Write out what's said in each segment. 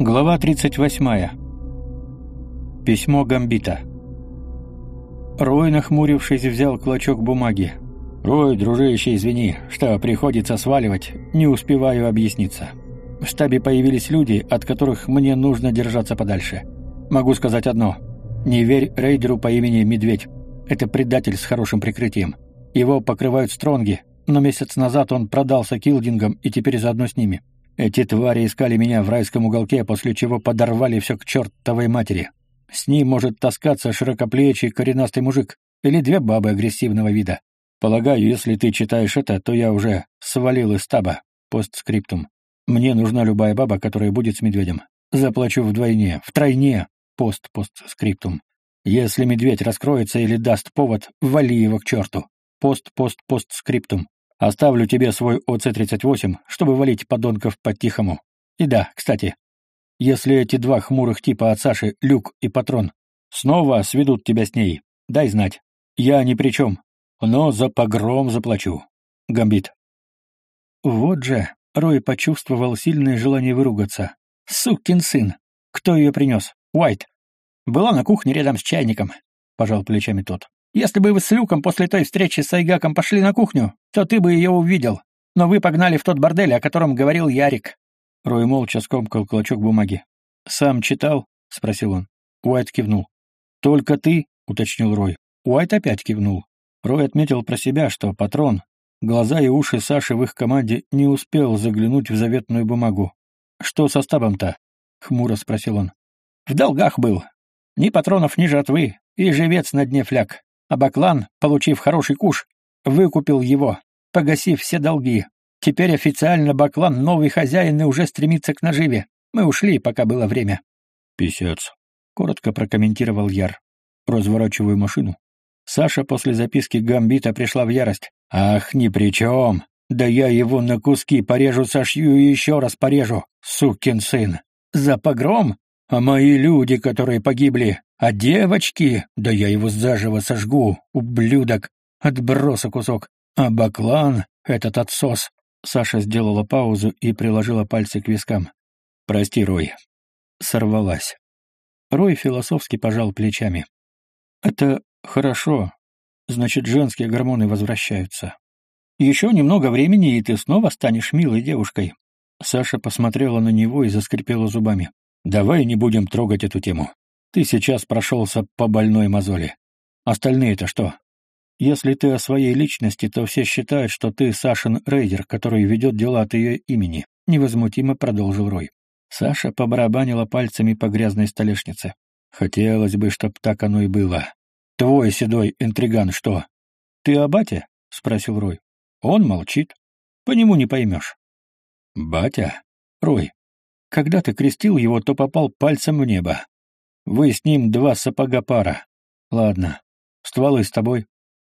Глава 38. Письмо Гамбита. Рой, нахмурившись, взял клочок бумаги. «Рой, дружище, извини, что приходится сваливать, не успеваю объясниться. В штабе появились люди, от которых мне нужно держаться подальше. Могу сказать одно. Не верь рейдеру по имени Медведь. Это предатель с хорошим прикрытием. Его покрывают стронги, но месяц назад он продался килдингам и теперь заодно с ними. Эти твари искали меня в райском уголке, после чего подорвали все к чертовой матери. С ним может таскаться широкоплечий коренастый мужик или две бабы агрессивного вида. Полагаю, если ты читаешь это, то я уже свалил из таба. Постскриптум. Мне нужна любая баба, которая будет с медведем. Заплачу вдвойне, втройне. Пост-постскриптум. Если медведь раскроется или даст повод, вали его к черту. Пост-пост-постскриптум. Оставлю тебе свой ОЦ-38, чтобы валить подонков по-тихому. И да, кстати, если эти два хмурых типа от Саши, Люк и Патрон, снова сведут тебя с ней, дай знать. Я ни при чем, но за погром заплачу. Гамбит. Вот же, Рой почувствовал сильное желание выругаться. Сукин сын! Кто ее принес? Уайт. Была на кухне рядом с чайником, пожал плечами тот. Если бы вы с Люком после той встречи с Айгаком пошли на кухню, то ты бы ее увидел. Но вы погнали в тот бордель, о котором говорил Ярик». Рой молча скомкал клочок бумаги. «Сам читал?» — спросил он. Уайт кивнул. «Только ты?» — уточнил Рой. Уайт опять кивнул. Рой отметил про себя, что патрон, глаза и уши Саши в их команде не успел заглянуть в заветную бумагу. «Что со стабом-то?» — хмуро спросил он. «В долгах был. Ни патронов, ни жатвы, и живец на дне фляг. А Баклан, получив хороший куш, выкупил его, погасив все долги. Теперь официально Баклан новый хозяин и уже стремится к наживе. Мы ушли, пока было время. «Писец», — коротко прокомментировал Яр. «Разворачиваю машину». Саша после записки Гамбита пришла в ярость. «Ах, ни при чем! Да я его на куски порежу, сошью и еще раз порежу, сукин сын! За погром? А мои люди, которые погибли, а девочки, да я его заживо сожгу, ублюдок, отброса кусок. А баклан, этот отсос. Саша сделала паузу и приложила пальцы к вискам. Прости, Рой. Сорвалась. Рой философски пожал плечами. Это хорошо. Значит, женские гормоны возвращаются. Еще немного времени, и ты снова станешь милой девушкой. Саша посмотрела на него и заскрипела зубами. Давай не будем трогать эту тему. Ты сейчас прошелся по больной мозоли. Остальные-то что? Если ты о своей личности, то все считают, что ты Сашин рейдер, который ведет дела от ее имени», — невозмутимо продолжил Рой. Саша побарабанила пальцами по грязной столешнице. «Хотелось бы, чтоб так оно и было. Твой седой интриган что?» «Ты о бате?» — спросил Рой. «Он молчит. По нему не поймешь». «Батя? Рой, когда ты крестил его, то попал пальцем в небо. Вы с ним два сапога пара. Ладно. Стволы с тобой.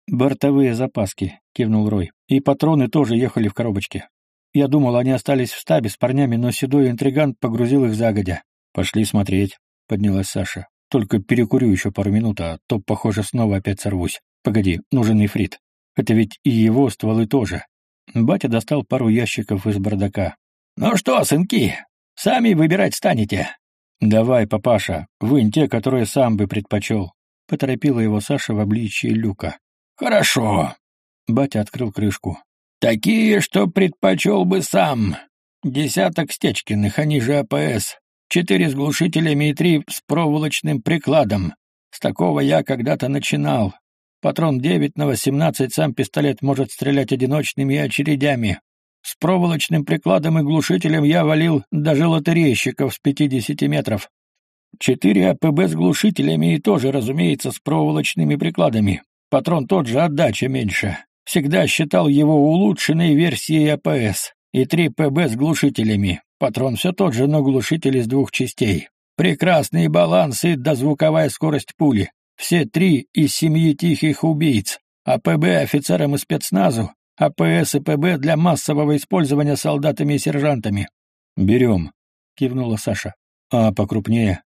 Бортовые запаски, кивнул Рой. И патроны тоже ехали в коробочке. Я думал, они остались в стабе с парнями, но седой интригант погрузил их загодя. Пошли смотреть, поднялась Саша. Только перекурю еще пару минут, а то, похоже, снова опять сорвусь. Погоди, нужен нефрит. Это ведь и его стволы тоже. Батя достал пару ящиков из бардака. «Ну что, сынки, сами выбирать станете?» «Давай, папаша, вынь те, которые сам бы предпочел», — поторопила его Саша в обличии люка. «Хорошо». Батя открыл крышку. «Такие, что предпочел бы сам. Десяток Стечкиных, они же АПС. Четыре с глушителями и три с проволочным прикладом. С такого я когда-то начинал. Патрон 9 на 18, сам пистолет может стрелять одиночными очередями. С проволочным прикладом и глушителем я валил даже лотерейщиков с 50 метров. Четыре АПБ с глушителями и тоже, разумеется, с проволочными прикладами. Патрон тот же, отдача меньше. Всегда считал его улучшенной версией АПС. И три ПБ с глушителями. Патрон все тот же, но глушитель из двух частей. Прекрасный баланс и дозвуковая скорость пули. Все три из семьи тихих убийц. АПБ офицерам и спецназу, АПС и ПБ для массового использования солдатами и сержантами. «Берем», — кивнула Саша. «А покрупнее?»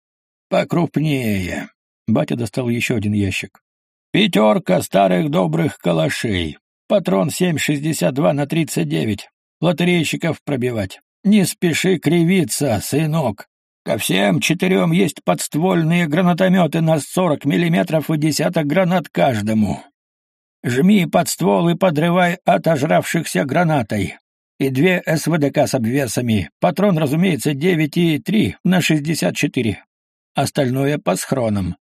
«Покрупнее». Батя достал еще один ящик. «Пятерка старых добрых калашей. Патрон 7,62 на 39. Лотерейщиков пробивать. Не спеши кривиться, сынок. Ко всем четырем есть подствольные гранатометы на сорок миллиметров и десяток гранат каждому. Жми под ствол и подрывай отожравшихся гранатой. И две СВДК с обвесами. Патрон, разумеется, 9,3 на 64. Остальное по схронам.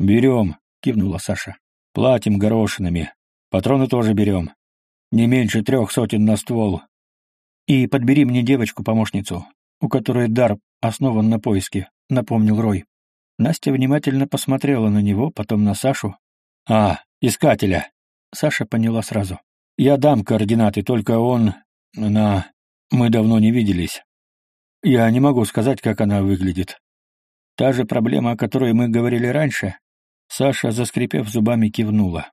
«Берем», — кивнула Саша. «Платим горошинами. Патроны тоже берем. Не меньше трех сотен на ствол. И подбери мне девочку-помощницу, у которой дар основан на поиске», — напомнил Рой. Настя внимательно посмотрела на него, потом на Сашу. «А, искателя!» Саша поняла сразу. «Я дам координаты, только он... на... Мы давно не виделись. Я не могу сказать, как она выглядит. Та же проблема, о которой мы говорили раньше?» Саша, заскрипев зубами, кивнула.